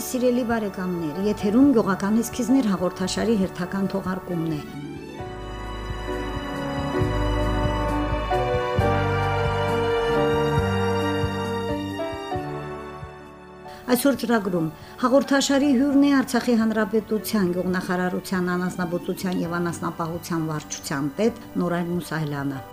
ձեզ սիրելի բարեկամներ, եթերում գյուղական էսքիզներ հաղորդաշարի հերթական թողարկումն է։ Այսօր ծրագրում հաղորդաշարի հյուրն է Արցախի Հանրապետության գյուղնախարարության անասնաբուծության եւ անասնապահության վարչության պետ Նորայր Մուսայելյանը։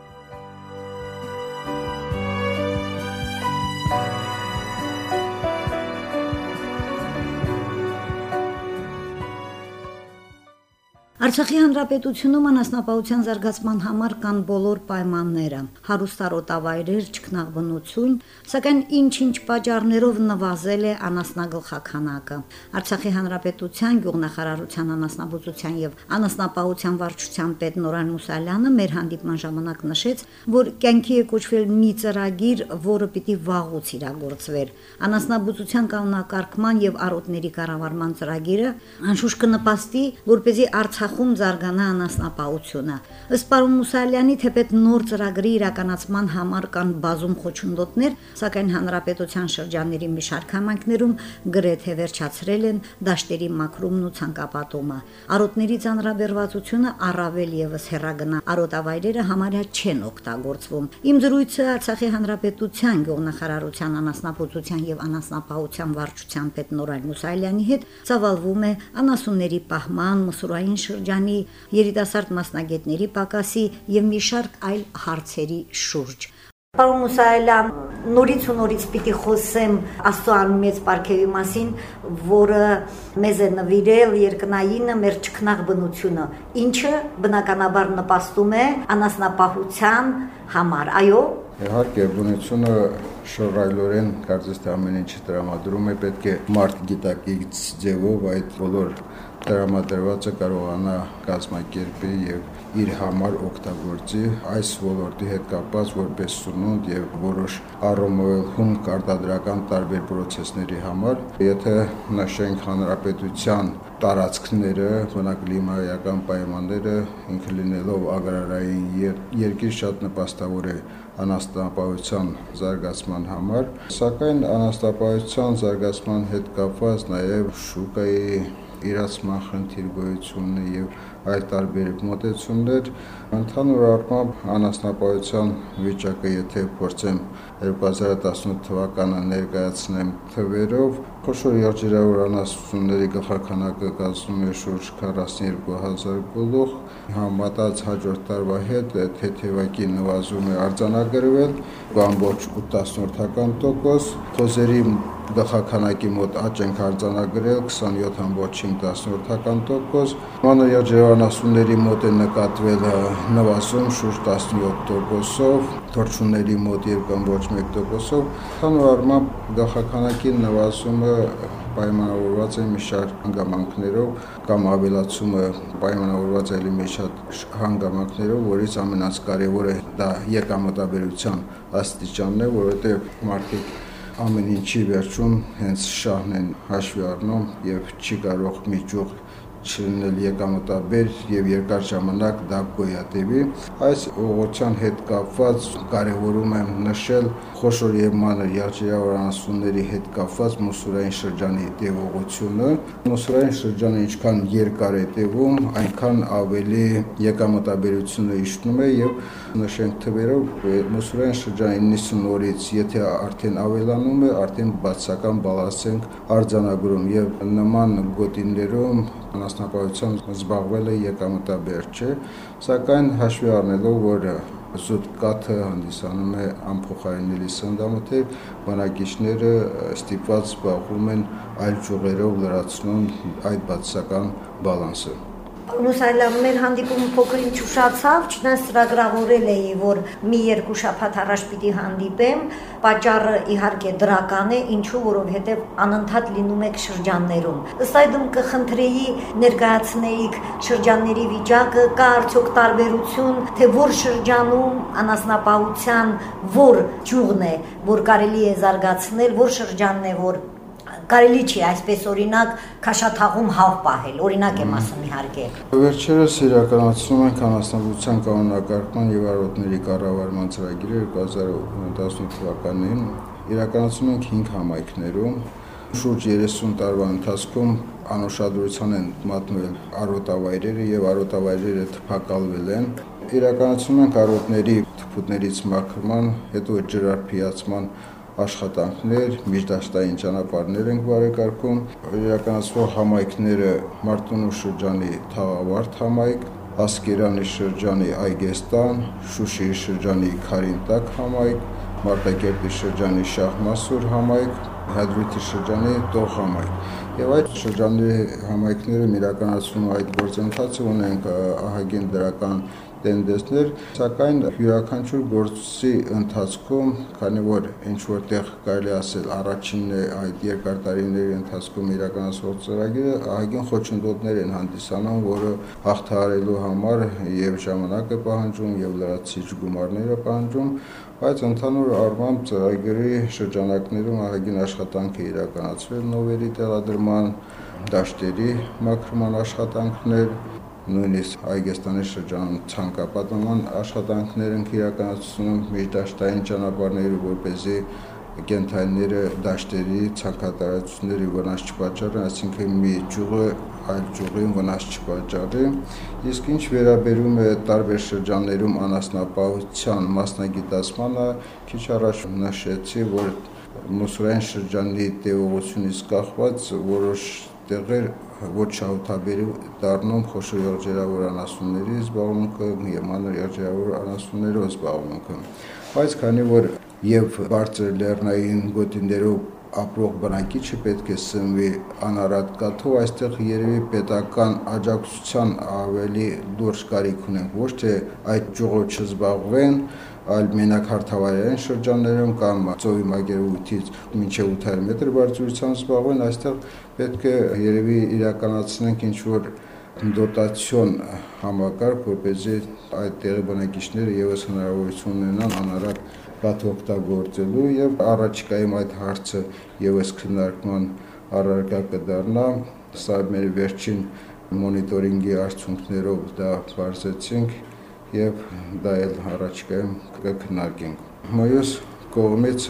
Արցախի հանրապետությունում անասնապահության զարգացման համար կան բոլոր պայմանները՝ հարուստարոտավայրեր, ճկնաղբնություն, սակայն ինչ-ինչ պատճառներով նվազել է անասնագլխականակը։ Արցախի հանրապետության գյուղնախարարության անասնաբուծության եւ անասնապահության վարչության պետ Նորան Մուսալյանը մեր հանդիպման ժամանակ նշեց, որ կյանքի է կոչվել մի ծրագիր, որը պիտի վաղուց իրագործվեր։ Անասնաբուծության կանոնակարգման եւ արոտների կառավարման ծրագիրը անշուշտ կնպաստի, որպեսզի Արցախ Արցախում զարգանա անասնապահությունը։ Ըստ պարոն Մուսալյանի թեպետ նոր ծրագրի իրականացման համար կան բազում խոչընդոտներ, սակայն հանրապետության շրջանների մի շարք համայնքներում գրեթե վերջացրել են դաշտերի մակրումն ու ցանկապատումը։ Արոտների ծանրաբերվածությունը առավել եւս հերագնա արոտավայրերը համարյա չեն օգտագործվում։ Իմ զրույցը Արցախի հանրապետության գյուղնախարարության անասնապահության եւ անասնապահության վարչության պետ Նորայր Մուսալյանի հետ ծավալվում է անասունների պահման, մսուրային շրջան շրջանի երիտասարդ մասնագետների պակասի եւ մի շարք այլ հարցերի շուրջ։ Պարոն Մուսայելյան, նորից ու նորից պիտի խոսեմ Աստծո անմեծ ապարքեվի մասին, որը մեզ է նվիրել երկնայինը մեր ճկնաղ բնությունը, ինչը բնականաբար նպաստում է անասնապահության համար։ Այո, Իհարկե, բնությունը շորայլորեն կարծես թե ամեն ինչը տրամադրում է, պետք է մարդ գիտակից ձևով այդ բոլոր տրամադրվածը կարողանա կազմակերպի եւ իր համար օգտագործի այս ոլորտի հետ կապված որպես սնունդ եւ որոշ առումով կարտադրական տարբեր process-ների համար եթե նշենք հանրապետության տարածքները, բնակլիմայական պայմանները ինքը լինելով ագրարային երկիր շատ նպաստավոր է անաստապահության զարգացման համար, սակայն անաստապահության զարգացման հետ կապված նաև շուկայի իրացման խնդիր գոյությունն է եւ այլ տարբեր մոտեցումներ ընդհանուր առմամբ անասնապահության վիճակը եթե փորձեմ 2018 թվականը ներկայացնեմ թվերով խոշոր երջերավոր անասունների գլխականակը կազմում է շուրջ 42000 գլուխ համատած հաջորդ տարվա հետ թեթևակի նվազում է արձանագրվել բամբոչ 8.8%, խոզերի գլխականակի մոտ աճ ենք արձանագրել 27.5%, մանր երջանասունների մոտ է նկատվել նվազում շուրջ 17%-ով, թորչունների մոտ 2.1%-ով, հանուր առմամբ գլխականակի նվազումը պայմանավորված է մի շարք հանգամանքներով կամ ավելացումը պայմանավորված է մի շարք հանգամանքներով, որից ամենից կարևորը դա եկամտաբերության աստիճանն է, որովհետև մարդիկ ամեն ինչի վերջում հենց շահն են հաշվի առնում եւ չի կարող միջուղ չլինել եկամտաբեր եւ երկար ժամանակ դա գոյատևի այս ուղղության հետ կապված կարևորում եմ նշել խոշոր եւ մանր յաջիավորանացումների հետ կապված մուսուրային շրջանի տևողությունը մուսուրային շրջանը ինչքան երկար է տևում այնքան ավելի եկամտաբերությունը իջնում է եւ նշենք թվերով մուսուրային շրջանի 90 օրից եթե արդեն ավելանում է արդեն բացական բալանս ենք արձանագրում եւ նման գոտիներում անասնապահությամբ զբաղվել է եկամտաբեր չէ, սակայն հաշվի առնելով, որ զուտ կաթը հանդիսանում է անփոխարինելի սննդամթերք, բնակիչները ստիպված զբաղվում են այլ ճյուղերով լրացնում այդ բացական բալանսը։ Ռուսայլան մեր հանդիպումը փոքր ինչ ուշացավ, չնայած ծրագրավորել էի, որ մի երկու շաբաթ առաջ պիտի հանդիպեմ, պատճառը իհարկե դրական է, ինչու որովհետև անընդհատ լինում եք շրջաններում։ Ըստ այդմ կխնդրեի ներկայացնեիք շրջանների վիճակը, կա արդյոք տարբերություն, թե որ շրջանում անասնապահության որ ճյուղն է, որ կարելի է զարգացնել, որ շրջանն է, որ կարելի չի այսպես օրինակ քաշաթաղում հավ պահել օրինակ եմ ասում իհարկե վերջերս իրականացնում ենք անասնաբուծության կանոնակարգման եւ արոտների կառավարման ծրագիրը 2018 թվականին իրականացնում ենք 5 համայնքներում շուրջ 30 տարվա ընթացքում անուշադրության են մատնվել արոտավայրերը եւ արոտավայրերը թփակալվել են։ Իրականացում են կարոտների թփուտներից մաքրման, հետո ջրարփիացման աշխատանքներ, միջդաշտային ճանապարհներ ենք բարեկարգում, իրականացվող համայնքները Մարտունու շրջանի Թաղավարտ համայնք, Ասկերանի շրջանի Այգեստան, Շուշիի շրջանի Խարինտակ համայնք, Մարտակերտի շրջանի Շահմասուր համայնք, Հադրութի շրջանի Տող համայնք։ Եվ այդ շրջանների համայնքները իրականացնում այդ գործընթացը ունենք ահագին դրական տենդենսներ, սակայն յուրաքանչյուր գործի ընթացքում, քանի որ ինչ որտեղ կարելի ասել առաջինն է այդ երկար տարիների ընթացքում իրականացվող ծրագիրը, ահագին խոչընդոտներ են հանդիսանում, որը հաղթահարելու համար եւ ժամանակ է պահանջում եւ լրացիչ գումարներ է պահանջում, բայց ընդհանուր առմամբ ծրագրի շրջանակներում ահագին աշխատանք է իրականացվել նովերի տեղադրման, դաշտերի մաքրման աշխատանքներ, նույնիսկ Այգեստանի շրջանում ցանկապատման աշխատանքներ են իրականացնում միջդաշտային ճանապարհների, որպեսզի կենթայինները դաշտերի ցանկատարությունների վնաս չպատճառեն, այսինքն մի ճյուղը այլ ճյուղին վնաս չպատճառի։ Իսկ ինչ վերաբերում է տարբեր շրջաններում անասնապահության մասնագիտացմանը, քիչ առաջ նշեցի, որ մուսուրային շրջանի տևողությունից կախված որոշ տեղեր ոչ շահութաբերի դառնում խոշոր եղջերավոր անասունների զբաղմունքը եւ մանր եղջերավոր անասուններով զբաղմունքը բայց քանի որ եւ բարձր լեռնային գոտիներով ապրող բնակիչը պետք է սնվի անարատ կաթով, այստեղ երևի պետական աջակցության ավելի լուրջ կարիք ունենք, ոչ թե այդ ճյուղով չզբաղվեն, այլ մենակ հարթավայրային շրջաններում կամ ծովի մագերույթից մինչև 800 մետր բարձրությամբ զբաղվեն, այստեղ պետք է երևի իրականացնենք ինչ որ դոտացիոն համակարգ, որպեսզի այդ տեղի բնակիչները եւս հնարավորություն ունենան անարատ բաթ օգտագործելու եւ առաջիկայում այդ հարցը եւս քննարկման առարկա կդառնա սա մեր վերջին մոնիտորինգի արդյունքներով դա բարձեցինք եւ դա էլ առաջիկայում կքննարկենք մայոս կողմից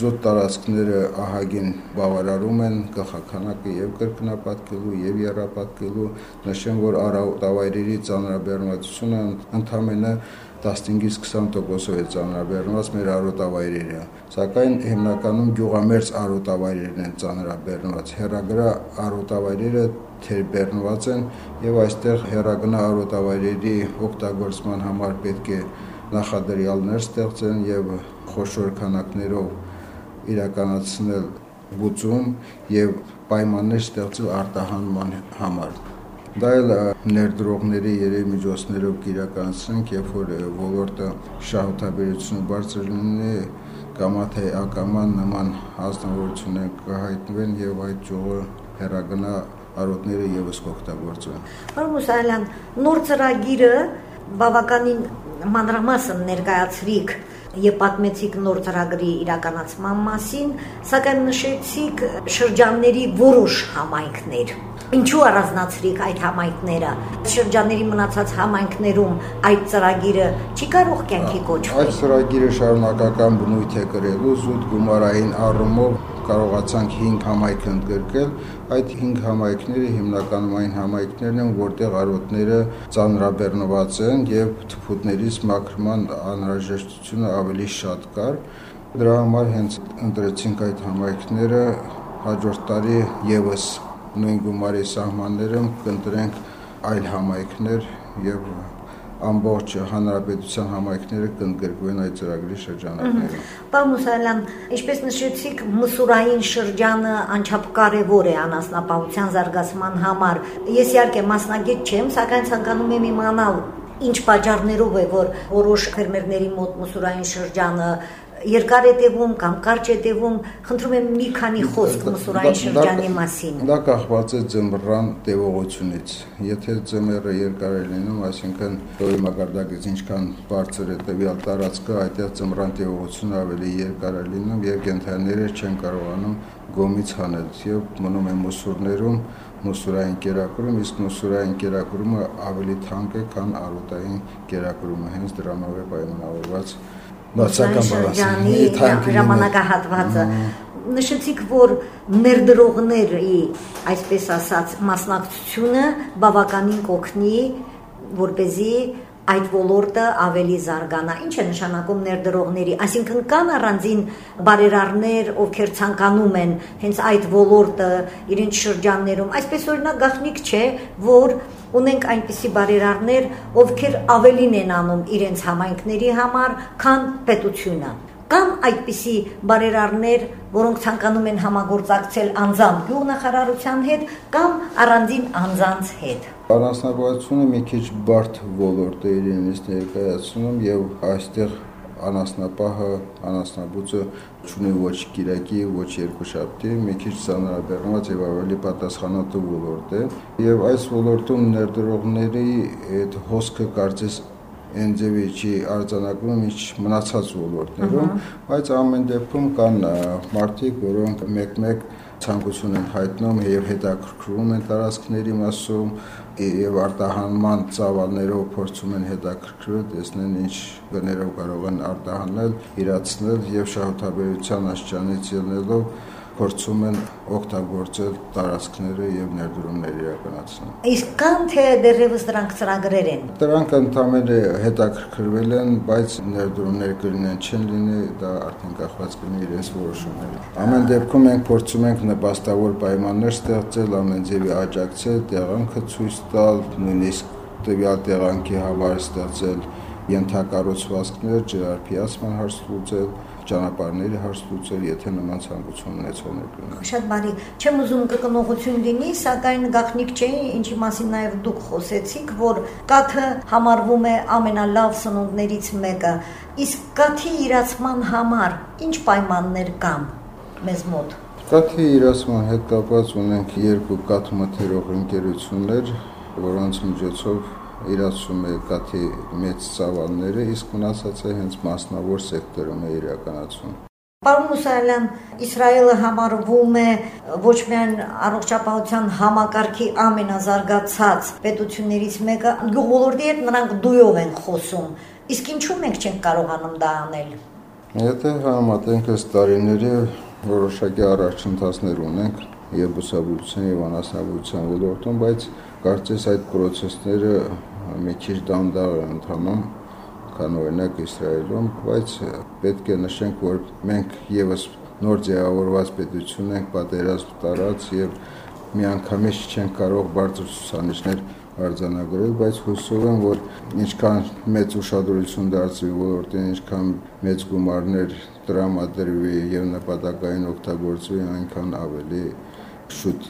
զոտ տարածքները ահագին բավարարում են գլխականակը եւ կրկնապատկելու եւ երապատկելու նշեմ որ արավայրերի ծանրաբեռնվածությունը ընդամենը 15-ից 20%-ով է ծանրաբեռնված մեր արոտավայրերը, սակայն հիմնականում գյուղամերձ արոտավայրերն են ծանրաբեռնված։ Հերագրա արոտավայրերը թերբեռնված են եւ այստեղ հերագնա արոտավայրերի օգտագործման համար պետք է նախադրյալներ ստեղծեն եւ խոշոր քանակներով իրականացնել բուծում եւ պայմաններ ստեղծել արտահանման համար Դա էլ ներդրողների երեք միջոցներով կիրականացնենք, երբ որ ոլորտը շահութաբերությունը բարձր լինի, կամա թե ակամա նման հանձնավորություններ կհայտնվեն եւ այդ ճյուղը հերագնա արոտները եւս կօգտագործվեն։ Պարոն Մուսայելյան, նոր ծրագիրը բավականին մանրամասն ներկայացրիք եւ պատմեցիք նոր ծրագրի իրականացման մասին, սակայն նշեցիք շրջանների որոշ համայնքներ։ Ինչու առանձնացրիք այդ համայնքները։ Շրջանների մնացած համայնքներում այդ ծրագիրը չի կարող կյանքի կոչվել։ Այդ ծրագիրը շարունակական բնույթ է կրելու զուտ գումարային առումով կարողացանք 5 համայնք ընդգրկել։ Այդ 5 համայնքները հիմնականում այն համայնքներն են, որտեղ արոտները ծանրաբեռնված են եւ թփուտներից մաքրման անհրաժեշտությունը ավելի շատ կար։ Դրա համար հենց ընտրեցինք այդ համայնքները հաջորդ տարի եւս նույն գումարի սահմաններում կընտրենք այլ համայնքներ եւ ամբողջ հանրապետության համայնքները կընդգրկվեն այդ ծրագրի շրջանակներում։ Պարոն Մուսալյան, ինչպես նշեցիք, մսուրային շրջանը անչափ կարևոր է անասնապահության զարգացման համար։ Ես իհարկե մասնագետ չեմ, սակայն ցանկանում եմ իմանալ ինչ պատճառներով է որ որոշ ֆերմերների մոտ մսուրային շրջանը երկար է տևում կամ կարճ է տևում, խնդրում եմ մի քանի խոսք մսուրային շրջանի մասին։ Դա կախված է ձմռան տևողությունից։ Եթե ձմեռը երկար է լինում, այսինքն դոյի մակարդակից ինչքան բարձր է տվյալ տարածքը, այդտեղ ձմռան տևողությունը ավելի երկար է լինում եւ կենթանիները չեն կարողանում գոմից հանել եւ մնում են մուսուրներում մուսուրային կերակուրում, իսկ մուսուրային կերակուրումը ավելի թանկ է, քան արոտային կերակուրումը, հենց դրանով է պայմանավորված բացական շրջանի ժամանակահատվածը նշեցիք, որ ներդրողների, այսպես ասած, մասնակցությունը բավականին կօգնի, որ เป զի այդ ոլորտը ավելի զարգանա։ Ինչ է նշանակում ներդրողների, այսինքն կան առանձին բարերարներ, ովքեր ցանկանում են հենց այդ ոլորտը իրենց շրջաններում։ Այսպես օրինակ գախնիկ չէ, որ ունենք այնպիսի բարերարներ, ովքեր ավելին են անում իրենց համայնքների համար, քան պետությունը կամ այդպիսի բարերարներ, որոնք ցանկանում են համագործակցել անձամբ գյուղնախարարության հետ կամ առանձին անձանց հետ։ Անասնապահությունը մի քիչ բարդ ոլորտ է իրենից ներկայացնում եւ այստեղ անասնապահը, անասնաբուծը ունի ոչ Կիրակի, ոչ Երկուշաբթի, մի քիչ ծանրաբեռնված եւ ավելի պատասխանատու ոլորտ է։ Եվ այս ոլորտում ներդրողների այդ հոսքը կարծես այն ձևի չի արձանագրում ինչ մնացած ոլորտներում, բայց ամեն դեպքում կան մարդիկ, որոնք մեկ-մեկ ցանկություն են հայտնում եւ հետաքրքրվում են տարածքների մասում եւ արտահանման ծավալներով փորձում են հետաքրքրել, տեսնեն ինչ գներով կարող են արտահանել, իրացնել եւ շահութաբերության աշճանից ելնելով փորձում են օգտագործել տարածքները եւ ներդրումներ իրականացնել։ Իսկ կան թե դեռևս դրանք ծրագրեր են։ Դրանք ընդամենը հետաքրքրվել են, բայց ներդրումներ կլինեն չեն լինի, դա արդեն կախված կլինի իրենց որոշումներից։ Ամեն դեպքում մենք փորձում ենք նպաստավոր պայմաններ ստեղծել, ամեն ձևի աջակցել, տեղանքը ցույց տալ, նույնիսկ տվյալ տեղանքի համար ստեղծել ենթակառուցվածքներ, ջրարփիացման հարց լուծել, ճանապարհների հարց լուծել, եթե նման ցանկություն ունեցողներ կլինեն։ Շատ բարի։ Չեմ ուզում կկնողություն լինի, սակայն գաղտնիք չէ, ինչի մասին նաև դուք խոսեցիք, որ կաթը համարվում է ամենալավ սնունդներից մեկը։ Իսկ կաթի իրացման համար ինչ պայմաններ կան մեզ մոտ։ Կաթի իրացման հետ կապված ունենք երկու կաթ մթերող ընկերություններ, որոնց միջոցով իրացում է կաթի մեծ ծավալները, իսկ մնացածը հենց մասնավոր սեկտորում է իրականացվում։ Պարոն Մուսայելյան, Իսրայելը համարվում է ոչ միայն առողջապահության համակարգի ամենազարգացած պետություններից մեկը, գյուղոլորտի հետ նրանք դույով են խոսում։ Իսկ ինչու մենք չենք կարողանում դա անել։ Եթե համատենք այս տարիների որոշակի առաջընթացներ ունենք եւ բուսաբուծության եւ անասնաբուծության ոլորտում, բայց կարծես այդ process-ները մի քիչ դանդաղ են ընթանում, քան օրինակ Իսրայելում, բայց պետք է նշենք, որ մենք եւս նոր ձևավորված պետություն ենք, պատերազմ տարած եւ միանգամից չենք կարող բարձր ցուցանիշներ արձանագրել, բայց հուսով եմ, որ ինչքան մեծ ուշադրություն դարձվի ոլորտին, ինչքան մեծ գումարներ տրամադրվի եւ նպատակային օգտագործվի, այնքան ավելի շուտ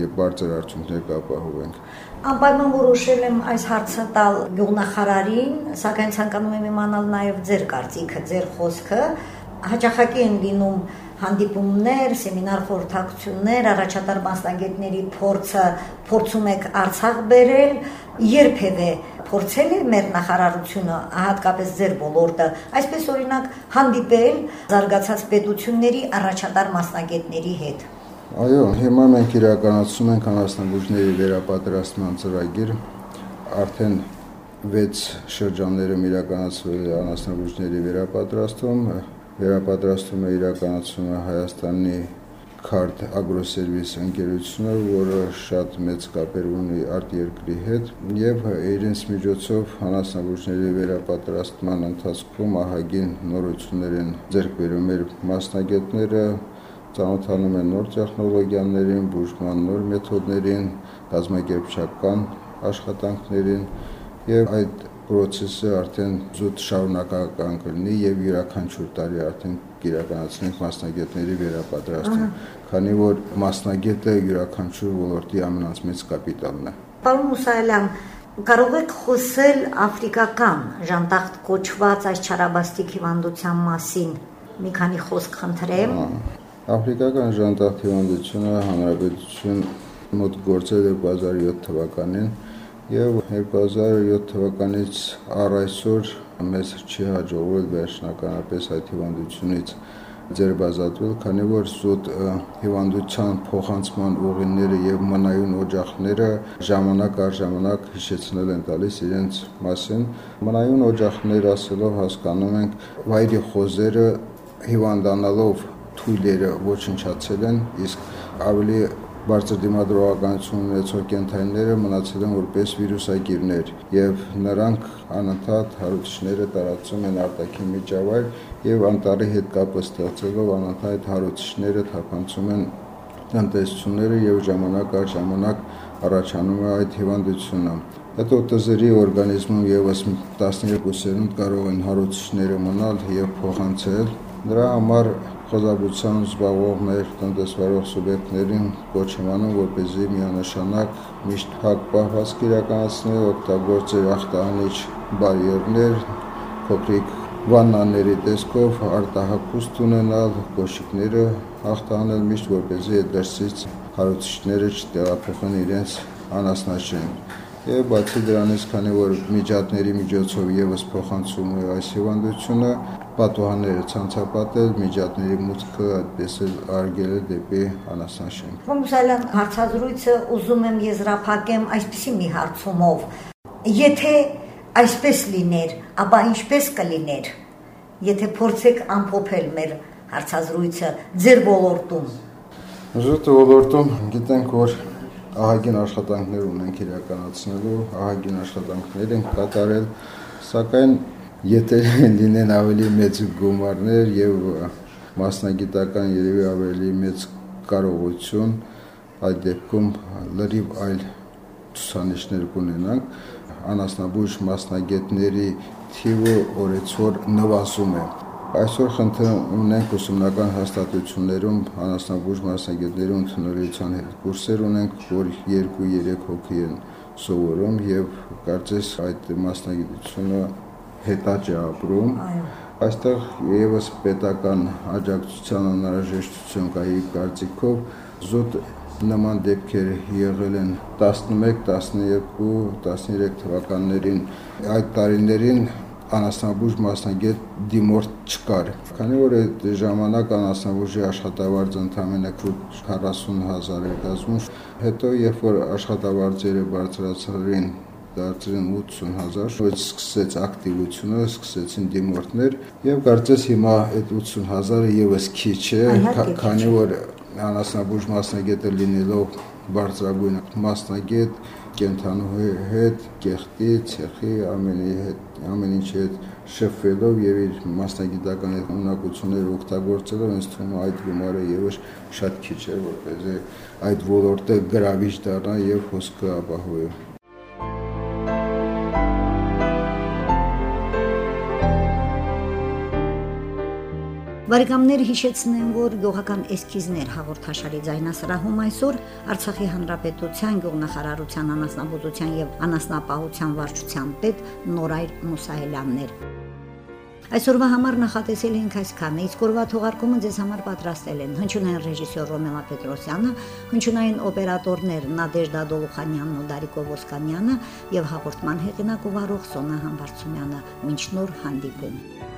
եւ բարձր արդյունքներ կապահովենք։ Անպայման որոշել եմ այս հարցը տալ գյուղնախարարին, սակայն ցանկանում եմ իմանալ նաեւ ձեր կարծիքը, ձեր խոսքը։ Հաճախակի են լինում հանդիպումներ, սեմինար խորհրդակցություններ, առաջատար մասնագետների փորձը փորձում եք Արցախ բերել, երբևէ փորձել է մեր նախարարությունը, հատկապես ձեր ոլորտը, այսպես օրինակ հանդիպել զարգացած պետությունների առաջատար մասնագետների հետ։ Այո, հիմա մենք իրականացնում ենք անասնաբուժների վերապատրաստման ծրագիր։ Արդեն 6 շրջաններում իրականացվել է անասնաբուժների վերապատրաստում, վերապատրաստումը իրականացում է Հայաստանի Քարտ Ագրոսերվիս ընկերությունը, որը շատ մեծ կապեր ունի արտերկրի հետ եւ իրենց միջոցով անասնաբուժների վերապատրաստման ընթացքում ահագին նորություններ են ձեռք բերում մասնագետները, ծանոթանում են նոր տեխնոլոգիաներին, բուժման նոր մեթոդներին, կազմակերպչական աշխատանքներին եւ այդ process-ը արդեն զուտ շարունակական կլինի եւ յուրաքանչյուր տարի արդեն կիրականացնենք մասնագետների վերապատրաստում, քանի որ մասնագետը յուրաքանչյուր ոլորտի ամենամեծ կապիտալն է։ Պարոն Մուսայելյան, կարող եք խոսել աֆրիկական ժանտախտ կոչված այս չարաբաստիկ հիվանդության մասին։ Մի քանի խոսք խնդրեմ։ Աֆրիկական ժանտախ հիվանդությունը հանրապետություն մոտ գործել 2007 թվականին եւ 2007 թվականից առ այսօր մեզ չի հաջողվել վերջնականապես այդ հիվանդությունից ձերբազատվել, քանի որ զուտ հիվանդության փոխանցման ուղիները եւ մնայուն օջախները ժամանակ առ ժամանակ հիշեցնել են տալիս իրենց մասին։ Մնայուն օջախներ ասելով հասկանում ենք վայրի խոզերը հիվանդանալով թույլերը ոչնչացել են, իսկ ավելի բարձր դիմադրողականություն ունեցող կենթանիները մնացել են որպես վիրուսակիրներ եւ նրանք անընդհատ հարուցիչները տարածում են արտաքին միջավայր եւ անտարի հետ կապը ստեղծելով անընդհատ հարուցիչները թափանցում են տնտեսությունները եւ ժամանակ առ ժամանակ առաջանում է այդ հիվանդությունը Հետո տզերի օրգանիզմում եւս 12-երում կարող են հարուցիչները մնալ եւ փոխանցել։ Դրա համար խոզաբուծության զբաղվողներ, տնտեսվարող սուբյեկտներին կոչեմանում, որպեսզի միանշանակ միշտ հակ պահվածք իրականացնել, օգտագործել ախտանիչ բարիերներ, փոքրիկ վաննաների տեսքով արտահակուստ ունենալ, կոշիկները հաղթանել միշտ, որպեսզի դրսից հարուցիչները չտեղափոխեն իրենց անասնաշեն։ Եվ բացի դրանից, քանի որ միջատների միջոցով եւս փոխանցում է այս հիվանդությունը, պատուհանները ցանցապատել, միջատների մուտքը այդպես էլ արգել է դեպի անասնաշենք։ Կոմսալյան հարցազրույցը ուզում եմ եզրափակեմ այսպիսի մի հարցումով. Եթե այսպես լիներ, ապա ինչպես կլիներ։ Եթե փորձեք ամփոփել մեր հարցազրույցը ձեր ոլորտում։ Ժողովրդի ոլորտում գիտենք, որ ահագին աշխատանքներ ունենք իրականացնելու, ահագին աշխատանքներ ենք կատարել, սակայն եթե լինեն ավելի մեծ գումարներ եւ մասնագիտական երևի ավելի մեծ կարողություն, այդ դեպքում լրիվ այլ ցուցանիշներ կունենանք անասնաբույժ մասնագետների թիվը օրեցօր նվազում է Այսօր խնդրում ունենք ուսումնական հաստատություններում անասնաբուժ մասնագետների ընդունելության հետ կուրսեր ունենք, որ 2-3 հոգի են սովորում եւ կարծես այդ մասնագիտությունը հետաճ է ապրում։ Այստեղ եւս պետական աջակցության անհրաժեշտություն կա իր կարծիքով զուտ նման դեպքեր եղել են 11, 12, 13 թվականներին այդ տարիներին անասնաբույժ մասնագետ դիմորդ չկար։ Քանի որ այդ ժամանակ անասնաբույժի աշխատավարձը ընդամենը 40000 էր դասում, հետո երբ որ աշխատավարձերը բարձրացրին դարձրին 80000, որ սկսեց ակտիվությունը, սկսեցին դիմորդներ եւ կարծես հիմա այդ 80000-ը եւս քիչ է, քանի որ անասնաբույժ մասնագետը լինելով բարձրագույն մասնագետ կենթանու հետ, կեղտի, ցեխի, ամենի հետ, ամեն ինչի հետ շփվելով եւ իր մասնագիտական ունակությունները օգտագործելով ինձ թվում է այդ գումարը եւս շատ քիչ է, որպեսզի այդ ոլորտը գրավիչ դառնա եւ հոսքը ապահովի։ Բարեկամներ հիշեցնեմ, որ գյուղական էսքիզներ հաղորդաշարի ձայնասրահում այսօր Արցախի Հանրապետության գյուղնախարարության անասնաբուծության եւ անասնապահության վարչության պետ Նորայր Մուսայելյաններ։ Այսօրվա համար նախատեսել ենք այսքանը, իսկ օրվա թողարկումը ձեզ համար պատրաստել են հնչյունային ռեժիսոր Ռոմելա Պետրոսյանը, հնչյունային օպերատորներ Նադեժդա Դոլուխանյանն ու Դարիկո Ոսկանյանը եւ հաղորդման հեղինակ ու վարող Սոնա Համբարձումյանը։ Մինչ նոր հանդիպում։